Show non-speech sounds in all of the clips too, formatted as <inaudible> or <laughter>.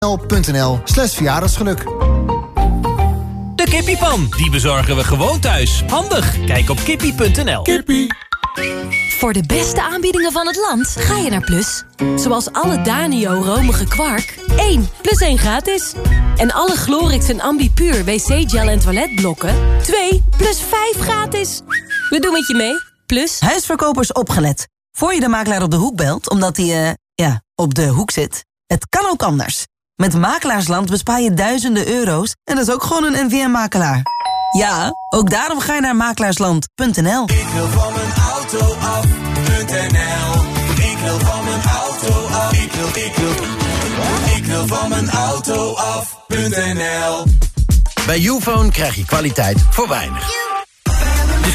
nl slash verjaardagsgeluk. De kippiepan, die bezorgen we gewoon thuis. Handig, kijk op kippie.nl. Kippie. Voor de beste aanbiedingen van het land ga je naar Plus. Zoals alle Danio romige kwark. 1 plus 1 gratis. En alle Glorix en Ambipuur wc-gel en toiletblokken. 2 plus 5 gratis. We doen het je mee. Plus... Huisverkopers opgelet. Voor je de makelaar op de hoek belt, omdat hij, eh, ja, op de hoek zit. Het kan ook anders. Met Makelaarsland bespaar je duizenden euro's en dat is ook gewoon een NVM-makelaar. Ja, ook daarom ga je naar makelaarsland.nl. Ik wil van mijn auto af.nl Ik wil van mijn auto af. Ik wil, ik wil, ik wil van mijn auto af.nl Bij Ufone krijg je kwaliteit voor weinig.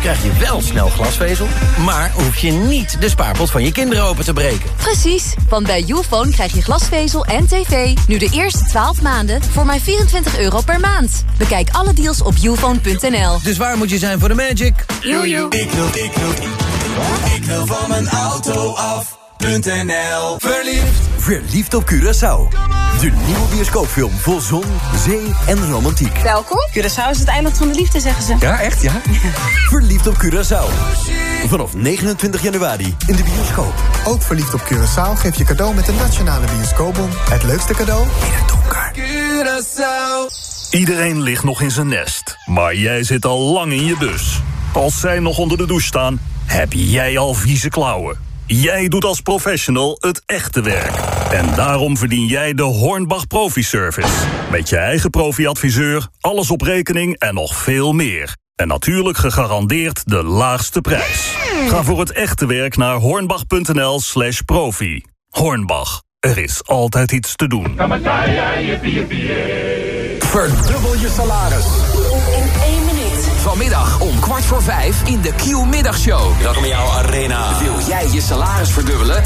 Krijg je wel snel glasvezel, maar hoef je niet de spaarpot van je kinderen open te breken. Precies, want bij Ufone krijg je glasvezel en tv nu de eerste 12 maanden voor maar 24 euro per maand. Bekijk alle deals op ufone.nl. Dus waar moet je zijn voor de magic? Ik wil, ik wil, ik wil van mijn auto Verliefd. Verliefd op Curaçao. De nieuwe bioscoopfilm vol zon, zee en romantiek. Welkom. Curaçao is het eiland van de liefde, zeggen ze. Ja, echt ja? <laughs> Verliefd op Curaçao. Vanaf 29 januari in de bioscoop. Ook verliefd op Curaçao geef je cadeau met de Nationale Bioscoopbon. Het leukste cadeau in het donker. Curaçao Iedereen ligt nog in zijn nest, maar jij zit al lang in je bus. Als zij nog onder de douche staan, heb jij al vieze klauwen. Jij doet als professional het echte werk. En daarom verdien jij de Hornbach Profi Service. Met je eigen profi-adviseur, alles op rekening en nog veel meer. En natuurlijk gegarandeerd de laagste prijs. Ga voor het echte werk naar hornbach.nl slash profi. Hornbach, er is altijd iets te doen. Verdubbel je salaris. In één minuut. Vanmiddag om kwart voor vijf in de Q-middagshow. Welkom in jouw arena. Wil jij je salaris verdubbelen?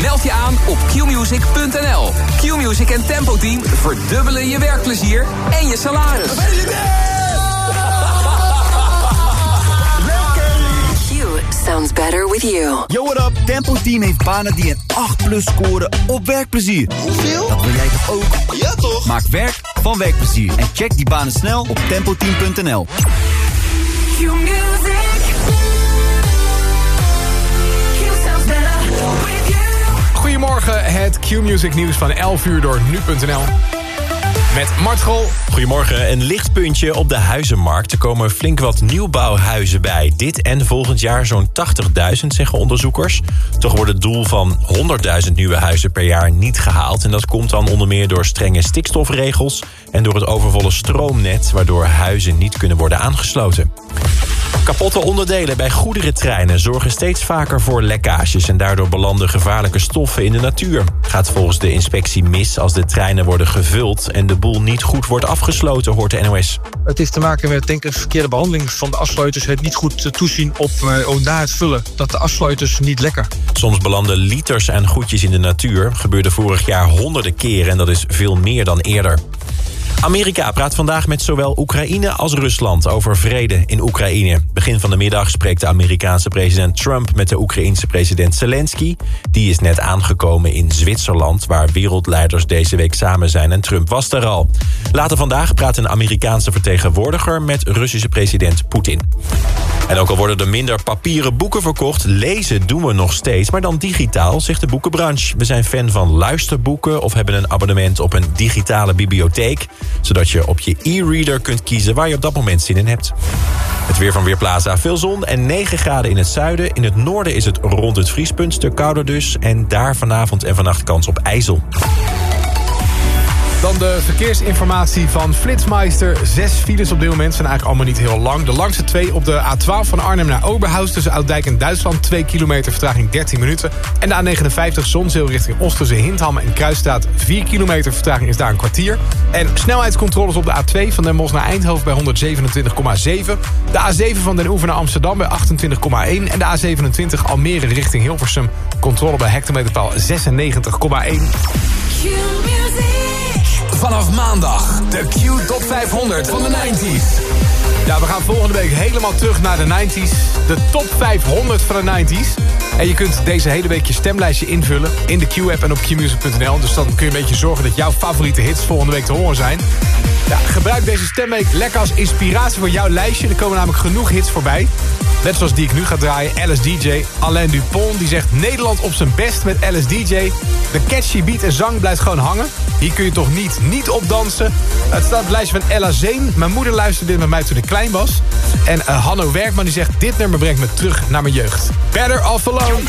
Meld je aan op qmusic.nl. Q-Music en Tempo Team verdubbelen je werkplezier en je salaris. Q sounds better with you. Yo, what up? Tempo Team heeft banen die een 8 plus scoren op werkplezier. Hoeveel? Dat wil jij toch ook? Ja, toch? Maak werk van werkplezier en check die banen snel op tempoteam.nl. Goedemorgen, het Q-Music nieuws van 11 uur door nu.nl. Met Mart. Goedemorgen, een lichtpuntje op de huizenmarkt. Er komen flink wat nieuwbouwhuizen bij. Dit en volgend jaar zo'n 80.000, zeggen onderzoekers. Toch wordt het doel van 100.000 nieuwe huizen per jaar niet gehaald. En dat komt dan onder meer door strenge stikstofregels... en door het overvolle stroomnet... waardoor huizen niet kunnen worden aangesloten. Kapotte onderdelen bij goederentreinen zorgen steeds vaker voor lekkages... en daardoor belanden gevaarlijke stoffen in de natuur. Gaat volgens de inspectie mis als de treinen worden gevuld... en de boel niet goed wordt afgesloten, hoort de NOS. Het heeft te maken met denk ik, een verkeerde behandeling van de afsluiters. Het niet goed toezien op uh, na het vullen. Dat de afsluiters niet lekker. Soms belanden liters aan goedjes in de natuur. Gebeurde vorig jaar honderden keren en dat is veel meer dan eerder. Amerika praat vandaag met zowel Oekraïne als Rusland over vrede in Oekraïne. Begin van de middag spreekt de Amerikaanse president Trump met de Oekraïense president Zelensky. Die is net aangekomen in Zwitserland, waar wereldleiders deze week samen zijn en Trump was daar al. Later vandaag praat een Amerikaanse vertegenwoordiger met Russische president Poetin. En ook al worden er minder papieren boeken verkocht, lezen doen we nog steeds, maar dan digitaal, zegt de boekenbranche. We zijn fan van luisterboeken of hebben een abonnement op een digitale bibliotheek zodat je op je e-reader kunt kiezen waar je op dat moment zin in hebt. Het weer van Weerplaza. Veel zon en 9 graden in het zuiden. In het noorden is het rond het vriespunt, stuk kouder dus. En daar vanavond en vannacht kans op ijzel. Dan de verkeersinformatie van Flitsmeister. Zes files op dit moment zijn eigenlijk allemaal niet heel lang. De langste twee op de A12 van Arnhem naar Oberhaus... tussen Ouddijk en Duitsland. 2 kilometer vertraging 13 minuten. En de A59 Zonzeel richting Oost Hindham en Kruisstraat. 4 kilometer vertraging is daar een kwartier. En snelheidscontroles op de A2 van Den Bosch naar Eindhoven bij 127,7. De A7 van Den Oever naar Amsterdam bij 28,1. En de A27 Almere richting Hilversum. Controle bij hectometerpaal 96,1. Vanaf maandag de Q Top 500 van de 90s. Ja, we gaan volgende week helemaal terug naar de 90s. De top 500 van de 90s. En je kunt deze hele week je stemlijstje invullen in de Q-app en op qmusic.nl. Dus dan kun je een beetje zorgen dat jouw favoriete hits volgende week te horen zijn. Ja, gebruik deze stemweek lekker als inspiratie voor jouw lijstje. Er komen namelijk genoeg hits voorbij. Net zoals die ik nu ga draaien, LSDJ. Alain Dupont die zegt Nederland op zijn best met LSDJ. De catchy beat en zang blijft gewoon hangen. Hier kun je toch niet, niet op dansen. Het staat op het lijstje van Ella Zeen. Mijn moeder luisterde dit met mij toen ik klein was. En uh, Hanno Werkman die zegt dit nummer brengt me terug naar mijn jeugd. Better Off Alone.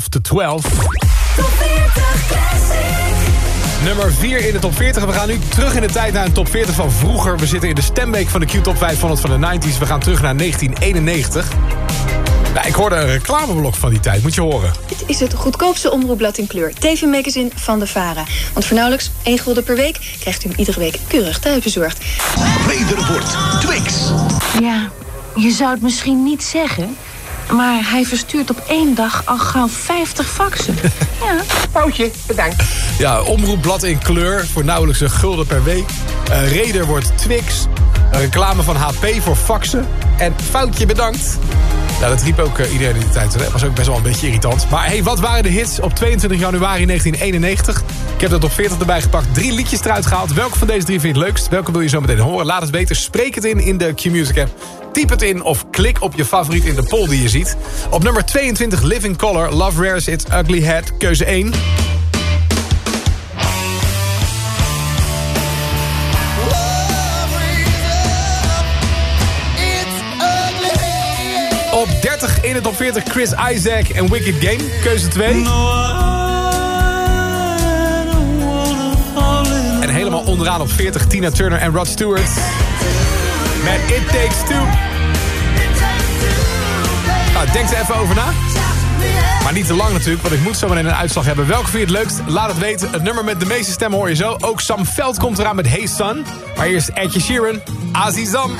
12. Top 40 Classic. Nummer 4 in de top 40. We gaan nu terug in de tijd naar een top 40 van vroeger. We zitten in de stemweek van de Q-top 500 van de 90s. We gaan terug naar 1991. Nou, ik hoorde een reclameblok van die tijd, moet je horen. Dit is het goedkoopste omroepblad in kleur. TV-magazine van de VARA. Want voor nauwelijks 1 gulden per week krijgt u hem iedere week keurig thuisbezorgd. Wederwoord Twix. Ja, je zou het misschien niet zeggen maar hij verstuurt op één dag al gauw 50 faxen. <laughs> ja. Foutje, bedankt. Ja, omroepblad in kleur voor nauwelijks een gulden per week. Eh reder wordt Twix. Een reclame van HP voor faxen. En foutje bedankt. Nou, dat riep ook eh, iedereen in die tijd. Dat was ook best wel een beetje irritant. Maar hey, wat waren de hits op 22 januari 1991? Ik heb dat op 40 erbij gepakt. Drie liedjes eruit gehaald. Welke van deze drie vind je het leukst? Welke wil je zo meteen horen? Laat het weten. Spreek het in in de Q-Music app. Typ het in of klik op je favoriet in de poll die je ziet. Op nummer 22 Living Color, Love Rares Its Ugly Head, keuze 1. In de top 40 Chris Isaac en Wicked Game, keuze 2. En helemaal onderaan op 40 Tina Turner en Rod Stewart. Met It Takes Two. Nou, denk er even over na. Maar niet te lang natuurlijk, want ik moet zo meteen een uitslag hebben. Welke vind je het leukst? Laat het weten. Het nummer met de meeste stemmen hoor je zo. Ook Sam Veld komt eraan met Hey Son. Maar eerst Edje Sheeran, Azizam.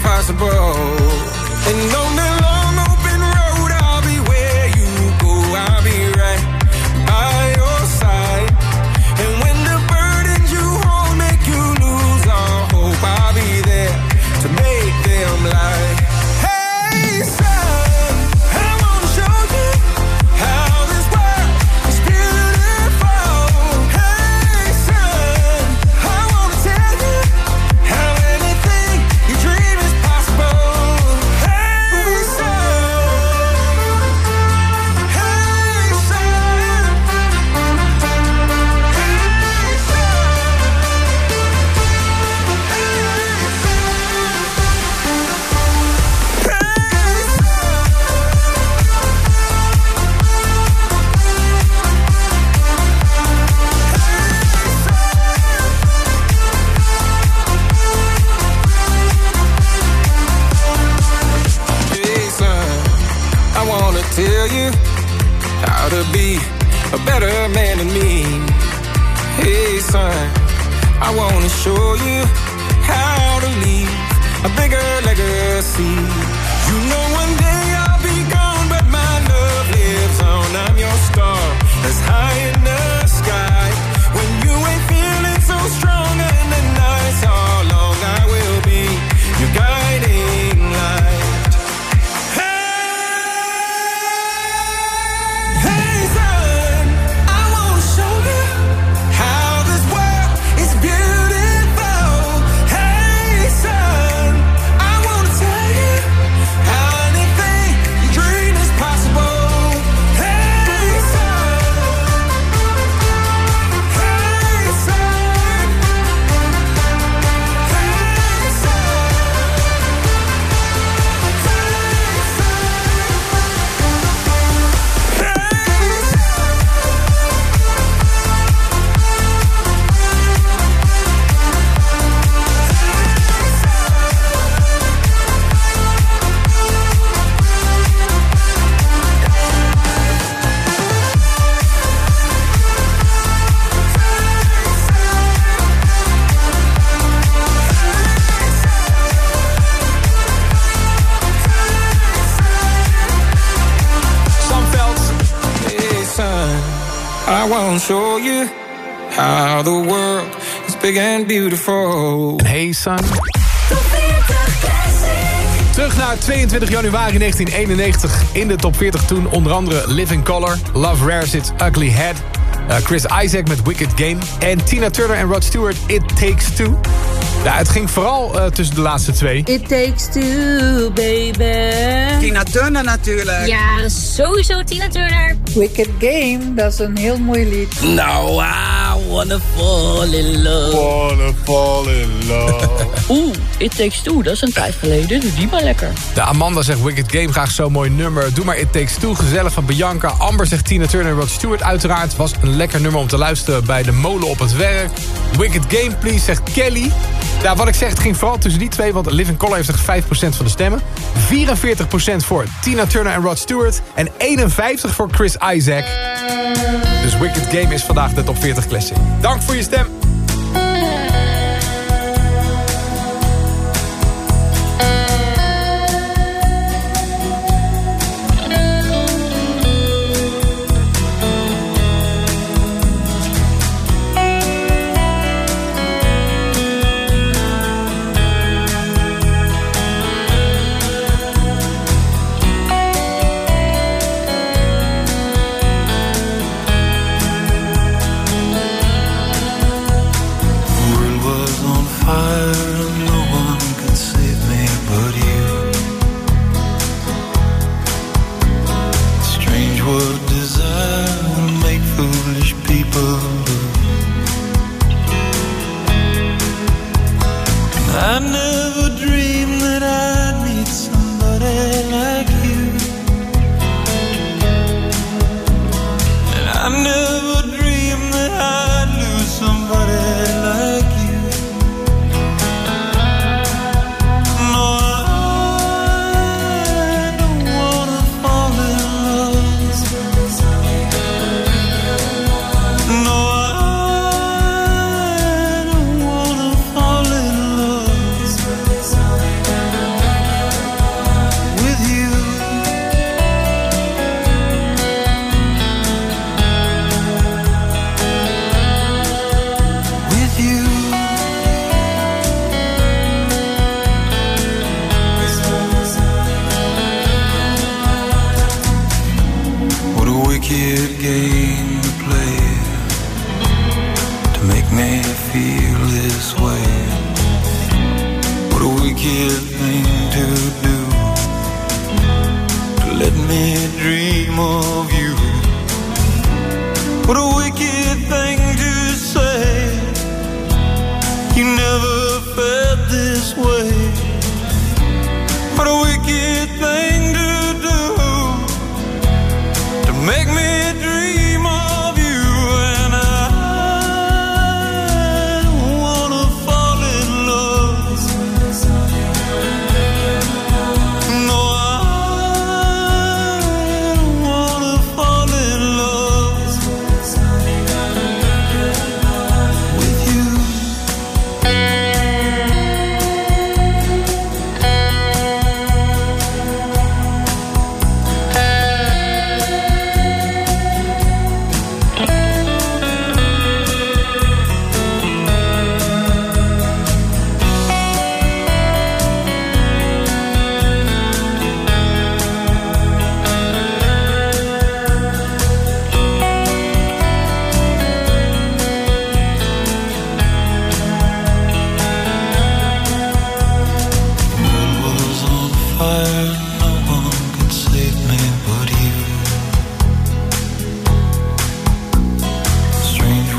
Dream is possible. And on legacy. You know, one day show you how the world is big and beautiful. Hey, son. Terug naar 22 januari 1991 in de top 40 toen onder andere Living Color, Love Rares Its Ugly Head, eh, Chris Isaac met Wicked Game en Tina Turner en Rod Stewart It Takes Two. Ja, het ging vooral eh, tussen de laatste twee. It takes two, baby. Tina Turner natuurlijk. Ja, sowieso Tina Turner. Wicked Game, dat is een heel mooi lied. Nou, I wanna fall in love. Wanna fall in love. <laughs> Oeh, It Takes Two, dat is een tijd geleden. Doe die maar lekker. De Amanda zegt Wicked Game, graag zo'n mooi nummer. Doe maar It Takes Two, gezellig van Bianca. Amber zegt Tina Turner en Rod Stewart. Uiteraard was een lekker nummer om te luisteren bij de molen op het werk. Wicked Game, please, zegt Kelly. Ja, wat ik zeg, het ging vooral tussen die twee... want Living Color heeft echt 5% van de stemmen. 44% voor Tina Turner en Rod Stewart. En 51% voor Chris Isaac. Dus Wicked Game is vandaag de top 40 classic. Dank voor je stem.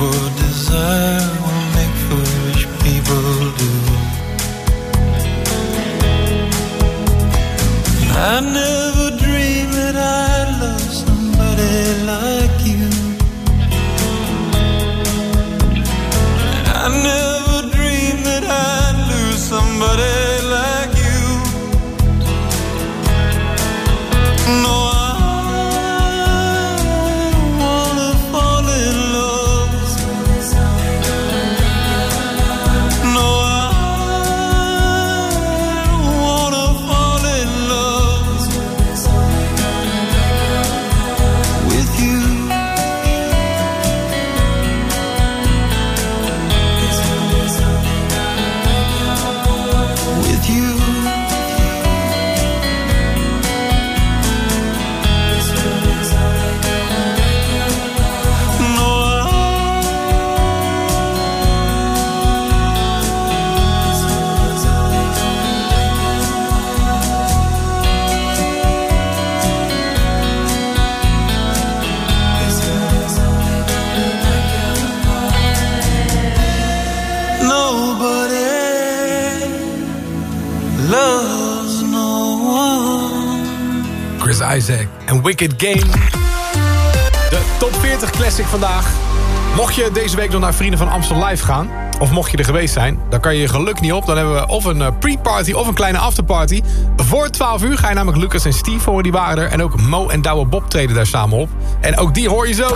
would Wicked Game. De top 40 classic vandaag. Mocht je deze week nog naar Vrienden van Amstel Live gaan... of mocht je er geweest zijn, dan kan je je geluk niet op. Dan hebben we of een eh, pre-party of een kleine afterparty. Voor 12 uur ga je namelijk Lucas en Steve horen, die waren er. En ook Mo en Douwe Bob treden daar samen op. En ook die hoor je zo.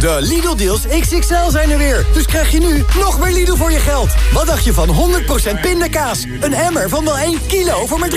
De Lidl-deals XXL zijn er weer. Dus krijg je nu nog meer Lidl voor je geld. Wat dacht je van 100% pindakaas? Een emmer van wel 1 kilo voor maar 3,99.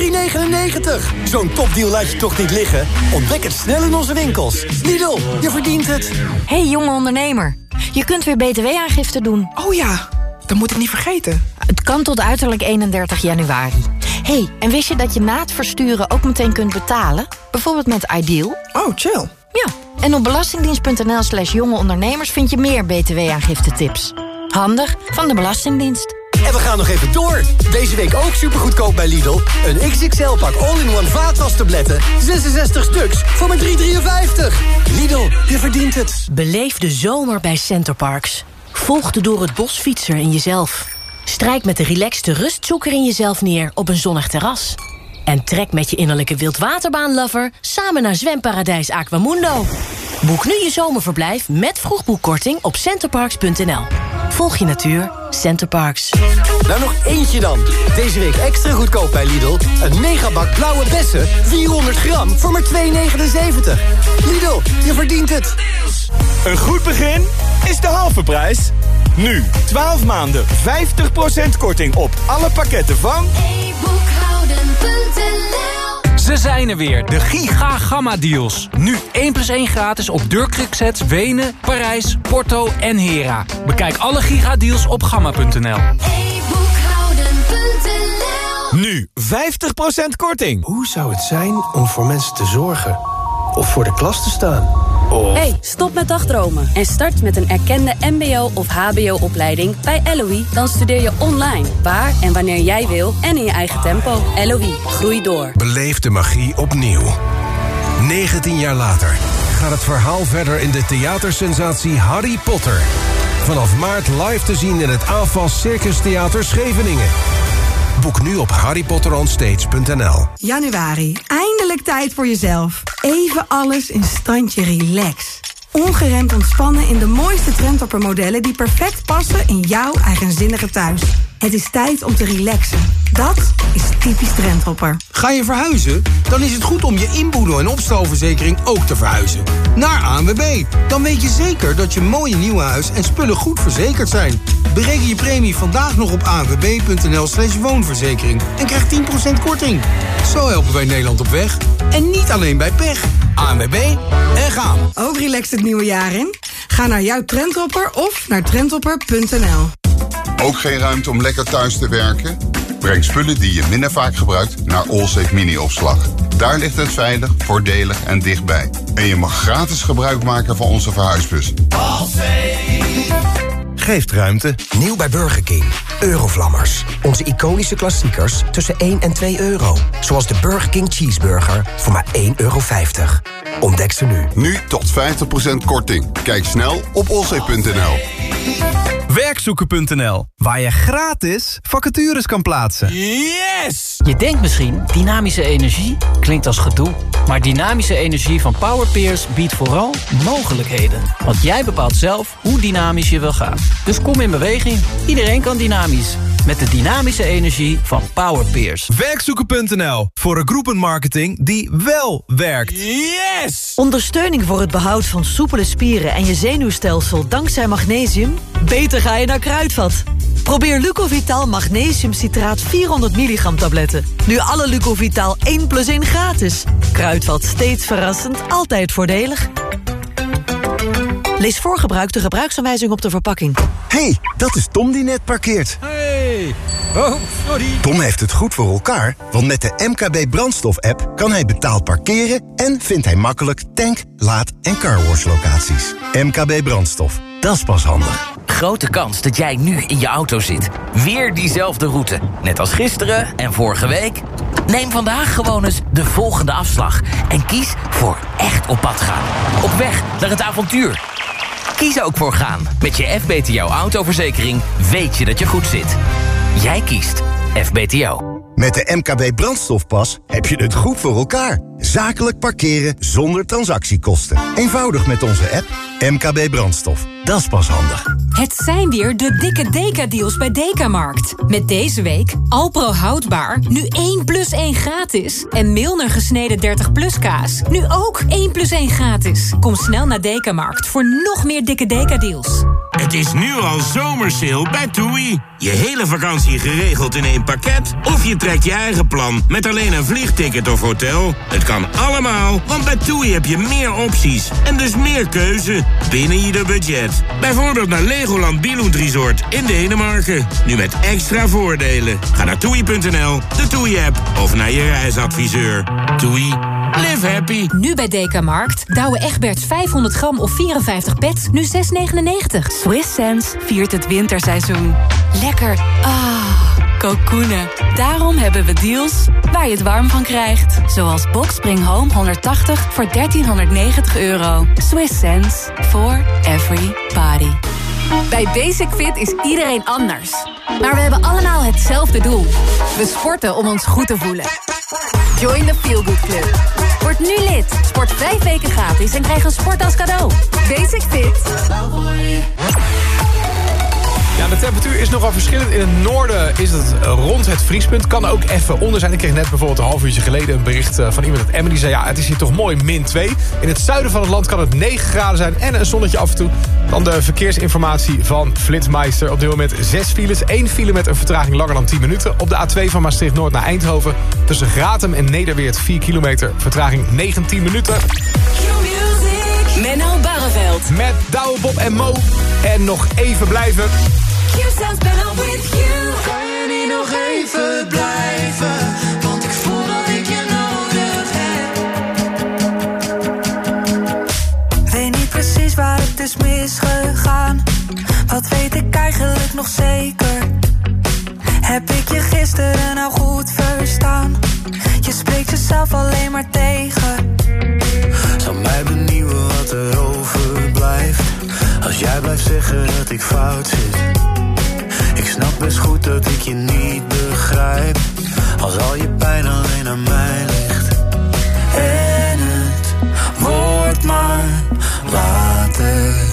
Zo'n topdeal laat je toch niet liggen? Ontdek het snel in onze winkels. Lidl, je verdient het. Hey jonge ondernemer, je kunt weer btw-aangifte doen. Oh ja, dat moet ik niet vergeten. Het kan tot uiterlijk 31 januari. hey, en wist je dat je na het versturen ook meteen kunt betalen? Bijvoorbeeld met Ideal? Oh, chill. Ja, en op belastingdienst.nl slash jonge ondernemers vind je meer btw-aangifte tips. Handig van de Belastingdienst. En we gaan nog even door. Deze week ook supergoedkoop bij Lidl. Een XXL-pak all-in-one vaatwastabletten. 66 stuks voor maar 3,53. Lidl, je verdient het. Beleef de zomer bij Centerparks. Volg de door het bos fietser in jezelf. Strijk met de relaxte rustzoeker in jezelf neer op een zonnig terras. En trek met je innerlijke wildwaterbaanlover samen naar zwemparadijs Aquamundo. Boek nu je zomerverblijf met vroegboekkorting op centerparks.nl. Volg je natuur, Centerparks. Nou, nog eentje dan. Deze week extra goedkoop bij Lidl. Een megabak blauwe bessen, 400 gram, voor maar 2,79. Lidl, je verdient het. Een goed begin is de halve prijs. Nu, 12 maanden, 50% korting op alle pakketten van... Ze zijn er weer, de Giga Gamma Deals. Nu 1 plus 1 gratis op deurkruksets Wenen, Parijs, Porto en Hera. Bekijk alle Giga Deals op gamma.nl. Nu 50% korting. Hoe zou het zijn om voor mensen te zorgen? Of voor de klas te staan? Of... Hey, stop met dagdromen en start met een erkende mbo- of hbo-opleiding bij LOE. Dan studeer je online, waar en wanneer jij wil en in je eigen tempo. LOE, groei door. Beleef de magie opnieuw. 19 jaar later gaat het verhaal verder in de theatersensatie Harry Potter. Vanaf maart live te zien in het AFAS Circus Theater Scheveningen. Boek nu op harrypotteronstage.nl. Januari, eindelijk tijd voor jezelf. Even alles in standje relax. Ongeremd ontspannen in de mooiste trendtoppermodellen... die perfect passen in jouw eigenzinnige thuis. Het is tijd om te relaxen. Dat is typisch trendhopper. Ga je verhuizen? Dan is het goed om je inboedel- en opstalverzekering ook te verhuizen. Naar ANWB. Dan weet je zeker dat je mooie nieuwe huis en spullen goed verzekerd zijn. Bereken je premie vandaag nog op anwb.nl slash woonverzekering. En krijg 10% korting. Zo helpen wij Nederland op weg. En niet alleen bij pech. ANWB en gaan. Ook relaxed het nieuwe jaar in? Ga naar jouw trendhopper of naar trendhopper.nl. Ook geen ruimte om lekker thuis te werken? Breng spullen die je minder vaak gebruikt naar Allsafe Mini-opslag. Daar ligt het veilig, voordelig en dichtbij. En je mag gratis gebruik maken van onze verhuisbus. geeft ruimte. Nieuw bij Burger King. Eurovlammers. Onze iconische klassiekers tussen 1 en 2 euro. Zoals de Burger King Cheeseburger voor maar 1,50 euro. Ontdek ze nu. Nu tot 50% korting. Kijk snel op olzee.nl. Werkzoeken.nl, waar je gratis vacatures kan plaatsen. Yes! Je denkt misschien, dynamische energie klinkt als gedoe. Maar dynamische energie van Powerpeers biedt vooral mogelijkheden. Want jij bepaalt zelf hoe dynamisch je wil gaan. Dus kom in beweging. Iedereen kan dynamisch. Met de dynamische energie van Powerpeers. Werkzoeken.nl, voor een groepenmarketing die wel werkt. Yes! Ondersteuning voor het behoud van soepele spieren en je zenuwstelsel dankzij magnesium? Beter ga je naar Kruidvat. Probeer Lucovital Magnesium Citraat 400 milligram tabletten. Nu alle Lucovital 1 plus 1 gratis. Kruidvat steeds verrassend, altijd voordelig. Lees voor gebruik de gebruiksaanwijzing op de verpakking. hey, dat is Tom die net parkeert. Hey. Oh, sorry. Tom heeft het goed voor elkaar, want met de MKB brandstof-app... kan hij betaald parkeren en vindt hij makkelijk tank, laad- en carwash locaties. MKB brandstof, dat is pas handig. Grote kans dat jij nu in je auto zit. Weer diezelfde route. Net als gisteren en vorige week. Neem vandaag gewoon eens de volgende afslag. En kies voor echt op pad gaan. Op weg naar het avontuur. Kies ook voor gaan. Met je FBTO autoverzekering weet je dat je goed zit. Jij kiest FBTO. Met de MKB brandstofpas heb je het goed voor elkaar. Zakelijk parkeren zonder transactiekosten. Eenvoudig met onze app MKB brandstof. Dat is pas handig. Het zijn weer de dikke Deka-deals bij Dekamarkt. Met deze week Alpro houdbaar, nu 1 plus 1 gratis. En Milner gesneden 30 plus kaas, nu ook 1 plus 1 gratis. Kom snel naar Dekamarkt voor nog meer dikke Deka-deals. Het is nu al zomersale bij TUI. Je hele vakantie geregeld in één pakket? Of je trekt je eigen plan met alleen een vliegticket of hotel? Het kan allemaal, want bij TUI heb je meer opties. En dus meer keuze binnen je budget. Bijvoorbeeld naar Legoland Billund Resort in Denemarken. Nu met extra voordelen. Ga naar toei.nl, de TUI-app of naar je reisadviseur. TUI. Live happy. Nu bij Dekamarkt. Douwe Egberts 500 gram of 54 pets, nu 6,99. Swiss Sense viert het winterseizoen. Lekker. Ah, kokoenen. Daarom hebben we deals waar je het warm van krijgt. Zoals Boxspring Home 180 voor 1390 euro. Swiss Sense for every body. Bij Basic Fit is iedereen anders. Maar we hebben allemaal hetzelfde doel. We sporten om ons goed te voelen. Join the Feel Good Club. Word nu lid. Sport vijf weken gratis en krijg een sport als cadeau. Basic Fit. Ja, de temperatuur is nogal verschillend. In het noorden is het rond het vriespunt. Kan ook even onder zijn. Ik kreeg net bijvoorbeeld een half uurtje geleden een bericht eh, van iemand uit Emmen. Die zei, ja, het is hier toch mooi, min 2. In het zuiden van het land kan het 9 graden zijn en een zonnetje af en toe. Dan de verkeersinformatie van Flitsmeister. Op dit moment 6 files. 1 file met een vertraging langer dan 10 minuten. Op de A2 van Maastricht-Noord naar Eindhoven. Tussen Gratum en Nederweert 4 kilometer. Vertraging 19 minuten. Menno Barreveld. Met Douwe Bob en Mo. En nog even blijven. Kan je niet nog even blijven? Want ik voel dat ik je nodig heb. Weet niet precies waar het is misgegaan. Wat weet ik eigenlijk nog zeker? Heb ik je gisteren nou goed verstaan? Je spreekt jezelf alleen maar tegen. Zal mij benieuwen wat er overblijft. Als jij blijft zeggen dat ik fout zit. Ik snap best goed dat ik je niet begrijp. Als al je pijn alleen aan mij ligt. En het wordt maar later.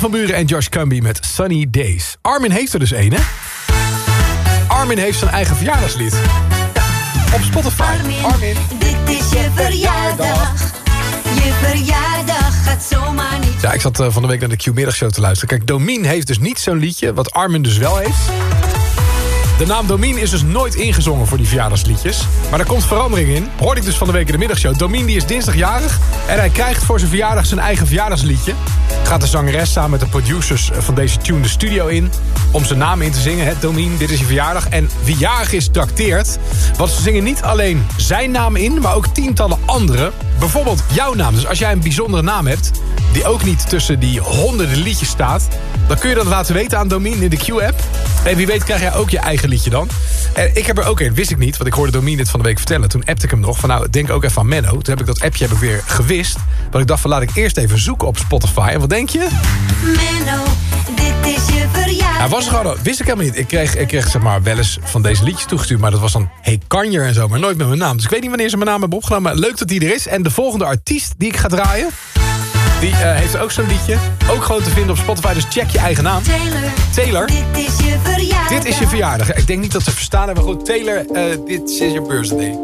Van Buren en Josh Cumby met Sunny Days. Armin heeft er dus één, hè? Armin heeft zijn eigen verjaardagslied. Ja, op Spotify. Armin. Dit is je verjaardag. Je verjaardag gaat zomaar niet. Ja, ik zat eh, van de week naar de Q-middagshow te luisteren. Kijk, Domien heeft dus niet zo'n liedje, wat Armin dus wel heeft. De naam Domien is dus nooit ingezongen voor die verjaardagsliedjes. Maar er komt verandering in. Hoorde ik dus van de week in de middagshow. Domien die is dinsdagjarig en hij krijgt voor zijn verjaardag zijn eigen verjaardagsliedje. Gaat de zangeres samen met de producers van deze tune de studio in... om zijn naam in te zingen. Het Domien, dit is je verjaardag. En wie jarig is, trakteert. Want ze zingen niet alleen zijn naam in, maar ook tientallen andere. Bijvoorbeeld jouw naam. Dus als jij een bijzondere naam hebt... die ook niet tussen die honderden liedjes staat... dan kun je dat laten weten aan Domien in de Q-app. En wie weet krijg jij ook je eigen liedje dan. En ik heb er ook een, wist ik niet, want ik hoorde Domien dit van de week vertellen. Toen appte ik hem nog van nou, denk ook even aan Menno. Toen heb ik dat appje heb ik weer gewist. Want ik dacht van laat ik eerst even zoeken op Spotify. En wat denk je? Menno, dit is je verjaardag. Hij was er gewoon, wist ik helemaal niet. Ik kreeg, ik kreeg zeg maar wel eens van deze liedjes toegestuurd. Maar dat was dan Hey Kanjer en zo, maar nooit met mijn naam. Dus ik weet niet wanneer ze mijn naam hebben opgenomen. Maar leuk dat die er is. En de volgende artiest die ik ga draaien... die eh, heeft ook zo'n liedje. Ook gewoon te vinden op Spotify, dus check je eigen naam. Taylor, Taylor, dit is je verjaardag. dit is je verjaardag. Ik denk niet dat ze verstaan hebben. Goed, Taylor, eh, dit is your birthday.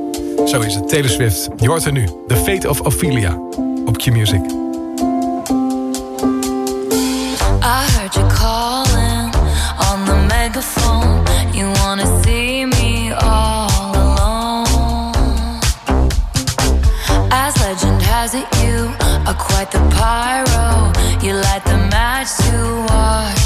Zo is het, Taylor Swift. Je hoort er nu. The Fate of Ophelia. Op Q-Music. I heard you calling quite the pyro. You light the match to watch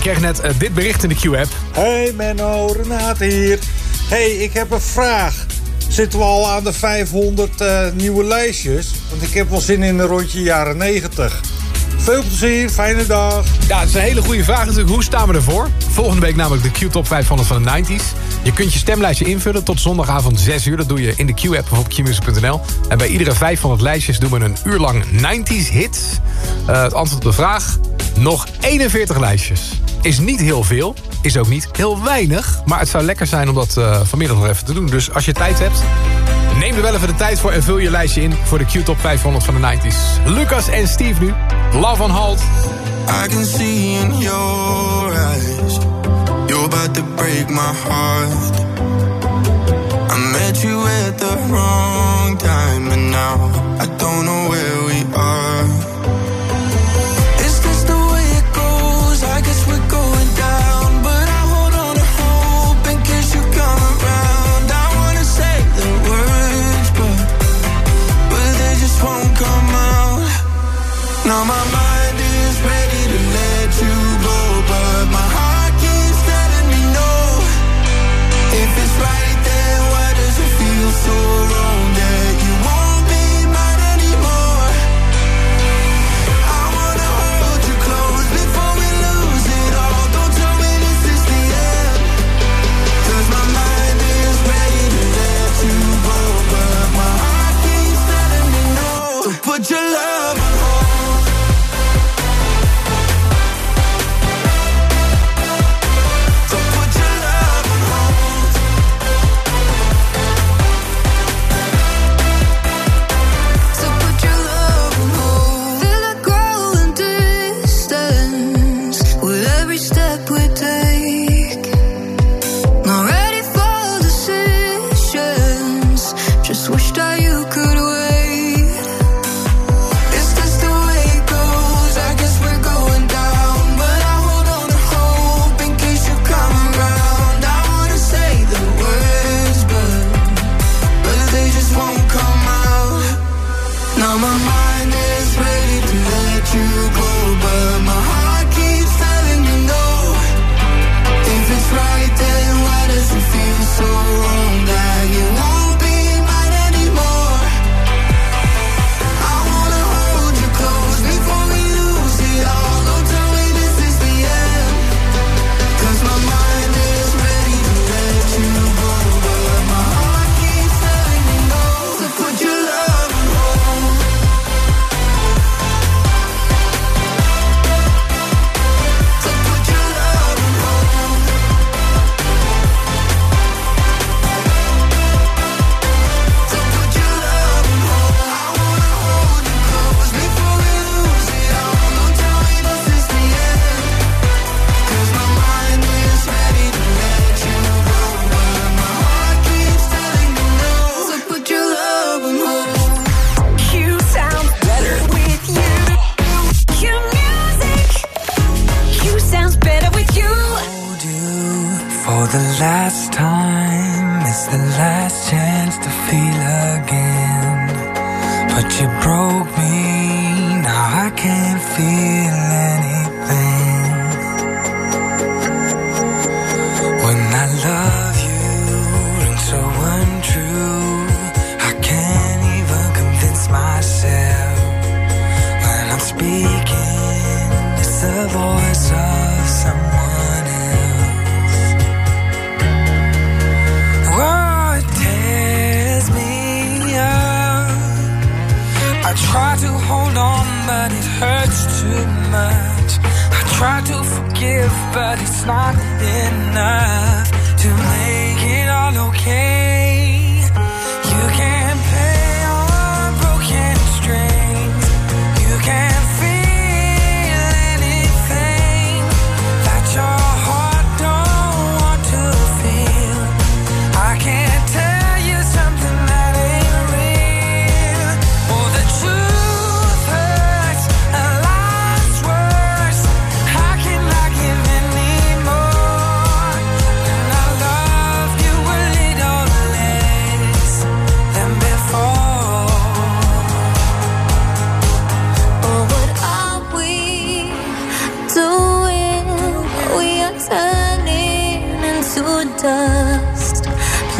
ik kreeg net eh, dit bericht in de Q-app. Hey Menno, Renate hier. Hey, ik heb een vraag. Zitten we al aan de 500 eh, nieuwe lijstjes? Want ik heb wel zin in een rondje jaren 90. Veel plezier, fijne dag. Ja, het is een hele goede vraag natuurlijk. Hoe staan we ervoor? Volgende week namelijk de Q-top 500 van de 90s. Je kunt je stemlijstje invullen tot zondagavond 6 uur. Dat doe je in de Q-app op qmusic.nl. En bij iedere 500 lijstjes doen we een uur lang 90s hits. Eh, het antwoord op de vraag, nog 41 lijstjes. Is niet heel veel, is ook niet heel weinig. Maar het zou lekker zijn om dat uh, vanmiddag nog even te doen. Dus als je tijd hebt, neem er wel even de tijd voor... en vul je lijstje in voor de Q-top 500 van de 90s. Lucas en Steve nu. Love on Hold. I can see in your eyes You're about to break my heart I met you at the wrong time And now I don't know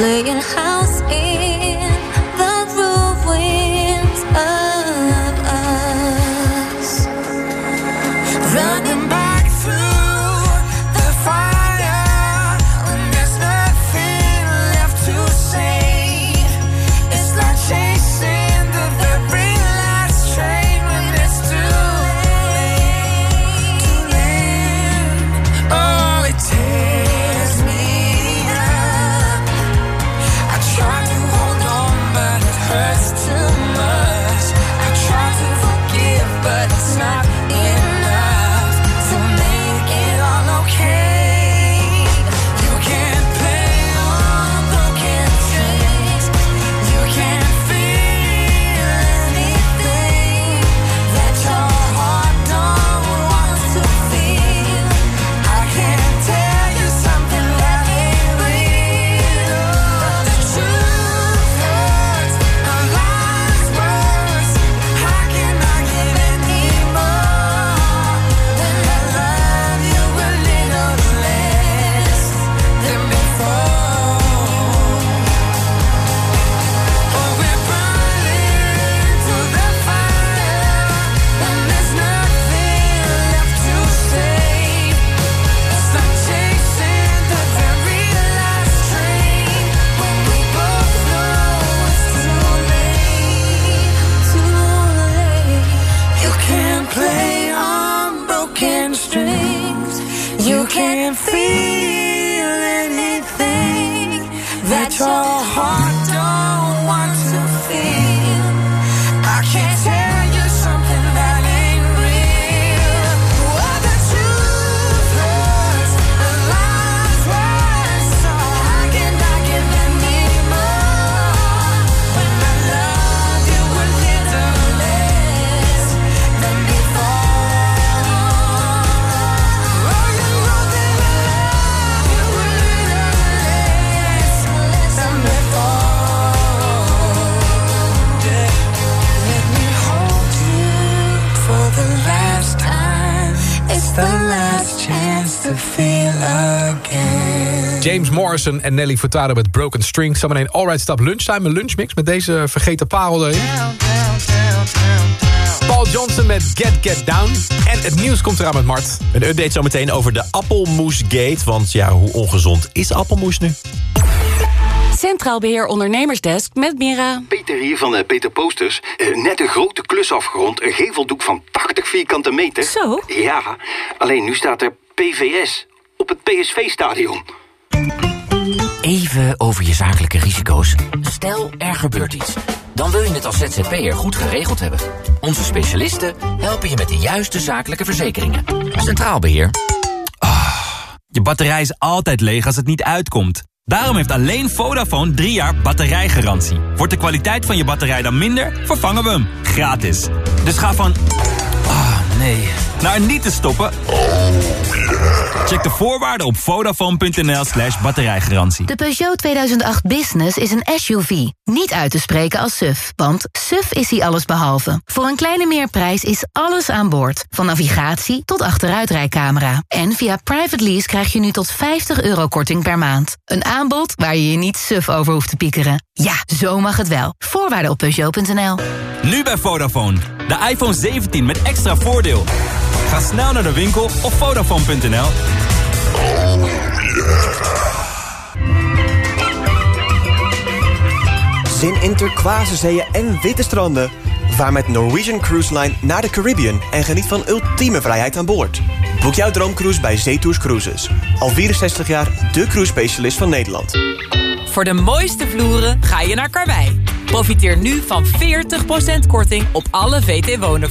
泪眼寒 You can't feel James Morrison en Nelly Furtado met Broken String. Zometeen Alright Stop Lunchtime, een lunchmix met deze vergeten parel erin. Paul Johnson met Get Get Down. En het nieuws komt eraan met Mart. Een update zometeen over de appelmoesgate. Want ja, hoe ongezond is appelmoes nu? Centraal Beheer Ondernemersdesk met Mira. Peter hier van eh, Peter Posters. Eh, net een grote klus afgerond. Een geveldoek van 80 vierkante meter. Zo? Ja, alleen nu staat er PVS op het PSV-stadion. Even over je zakelijke risico's. Stel, er gebeurt iets. Dan wil je het als ZZP'er goed geregeld hebben. Onze specialisten helpen je met de juiste zakelijke verzekeringen. Centraal Beheer. Je batterij is altijd leeg als het niet uitkomt. Daarom heeft alleen Vodafone drie jaar batterijgarantie. Wordt de kwaliteit van je batterij dan minder, vervangen we hem. Gratis. Dus ga van... Ah, nee. Naar niet te stoppen. Check de voorwaarden op vodafone.nl slash batterijgarantie. De Peugeot 2008 Business is een SUV. Niet uit te spreken als SUV, want SUV is hij allesbehalve. Voor een kleine meerprijs is alles aan boord. Van navigatie tot achteruitrijcamera. En via private lease krijg je nu tot 50 euro korting per maand. Een aanbod waar je je niet suf over hoeft te piekeren. Ja, zo mag het wel. Voorwaarden op Peugeot.nl. Nu bij Vodafone. De iPhone 17 met extra voordeel. Ga snel naar de winkel op Vodafone.nl. Zin in turquoise en witte stranden. Vaar met Norwegian Cruise Line naar de Caribbean en geniet van ultieme vrijheid aan boord. Boek jouw droomcruise bij Zetours Cruises. Al 64 jaar de cruise specialist van Nederland. Voor de mooiste vloeren ga je naar Karwei. Profiteer nu van 40% korting op alle VT Wonen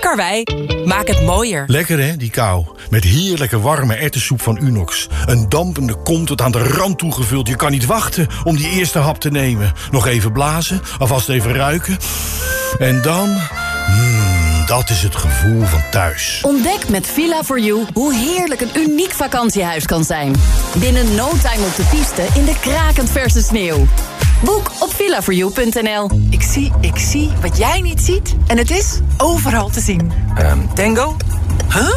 Karwei, maak het mooier. Lekker hè, die kou. Met heerlijke warme ertessoep van Unox. Een dampende kom tot aan de rand toegevuld. Je kan niet wachten om die eerste hap te nemen. Nog even blazen, alvast even ruiken. En dan... Dat is het gevoel van thuis. Ontdek met Villa4You hoe heerlijk een uniek vakantiehuis kan zijn. Binnen no time op de piste in de krakend verse sneeuw. Boek op villa4you.nl. Ik zie, ik zie wat jij niet ziet. En het is overal te zien. tango? Huh?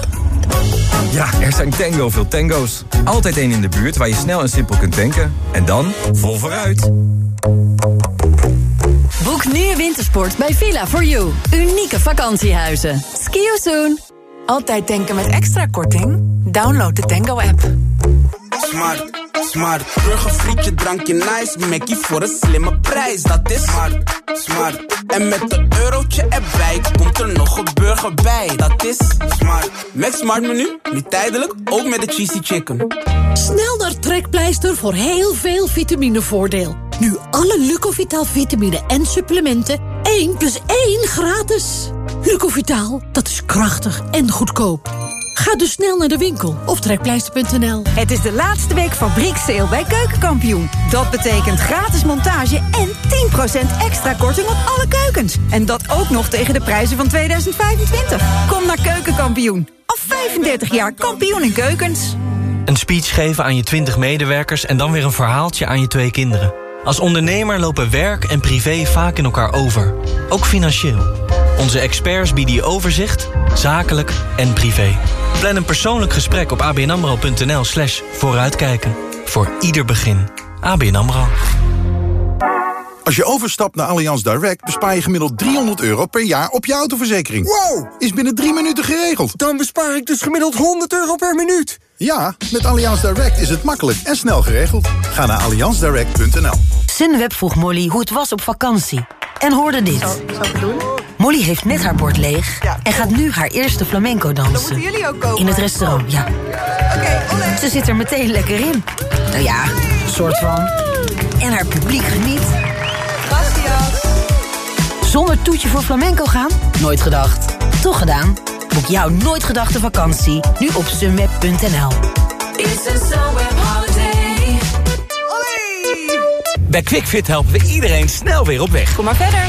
Ja, er zijn tango veel tango's. Altijd één in de buurt waar je snel en simpel kunt tanken. En dan vol vooruit. Boek nu wintersport bij Villa for You. Unieke vakantiehuizen. Ski you soon. Altijd denken met extra korting? Download de Tango-app. Smart, smart. Burgerfrietje, drankje nice. Mackie voor een slimme prijs. Dat is smart, smart. En met een eurotje erbij komt er nog een burger bij. Dat is smart. Max Smart menu, nu tijdelijk ook met de cheesy chicken. Snel naar Trekpleister voor heel veel vitaminevoordeel. Nu alle Lucovital vitamine en supplementen 1 plus 1 gratis. Lucovital, dat is krachtig en goedkoop. Ga dus snel naar de winkel of trekpleister.nl. Het is de laatste week fabrieksteel bij Keukenkampioen. Dat betekent gratis montage en 10% extra korting op alle keukens. En dat ook nog tegen de prijzen van 2025. Kom naar Keukenkampioen. Al 35 jaar kampioen in keukens. Een speech geven aan je 20 medewerkers en dan weer een verhaaltje aan je twee kinderen. Als ondernemer lopen werk en privé vaak in elkaar over. Ook financieel. Onze experts bieden je overzicht, zakelijk en privé. Plan een persoonlijk gesprek op abnamro.nl slash vooruitkijken. Voor ieder begin. ABN AMRO. Als je overstapt naar Allianz Direct bespaar je gemiddeld 300 euro per jaar op je autoverzekering. Wow! Is binnen drie minuten geregeld. Dan bespaar ik dus gemiddeld 100 euro per minuut. Ja, met Allianz Direct is het makkelijk en snel geregeld. Ga naar allianzdirect.nl Sunweb vroeg Molly hoe het was op vakantie. En hoorde dit. Molly heeft net haar bord leeg en gaat nu haar eerste flamenco dansen. jullie ook komen. In het restaurant, ja. Ze zit er meteen lekker in. Nou ja, soort van. En haar publiek geniet. Zonder toetje voor flamenco gaan? Nooit gedacht. Toch gedaan? Boek jouw nooit gedachte vakantie nu op sunweb.nl. Bij QuickFit helpen we iedereen snel weer op weg. Kom maar verder.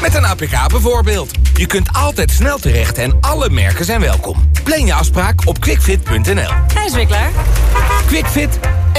Met een APK bijvoorbeeld. Je kunt altijd snel terecht en alle merken zijn welkom. Plan je afspraak op quickfit.nl. Hij is weer klaar. QuickFit,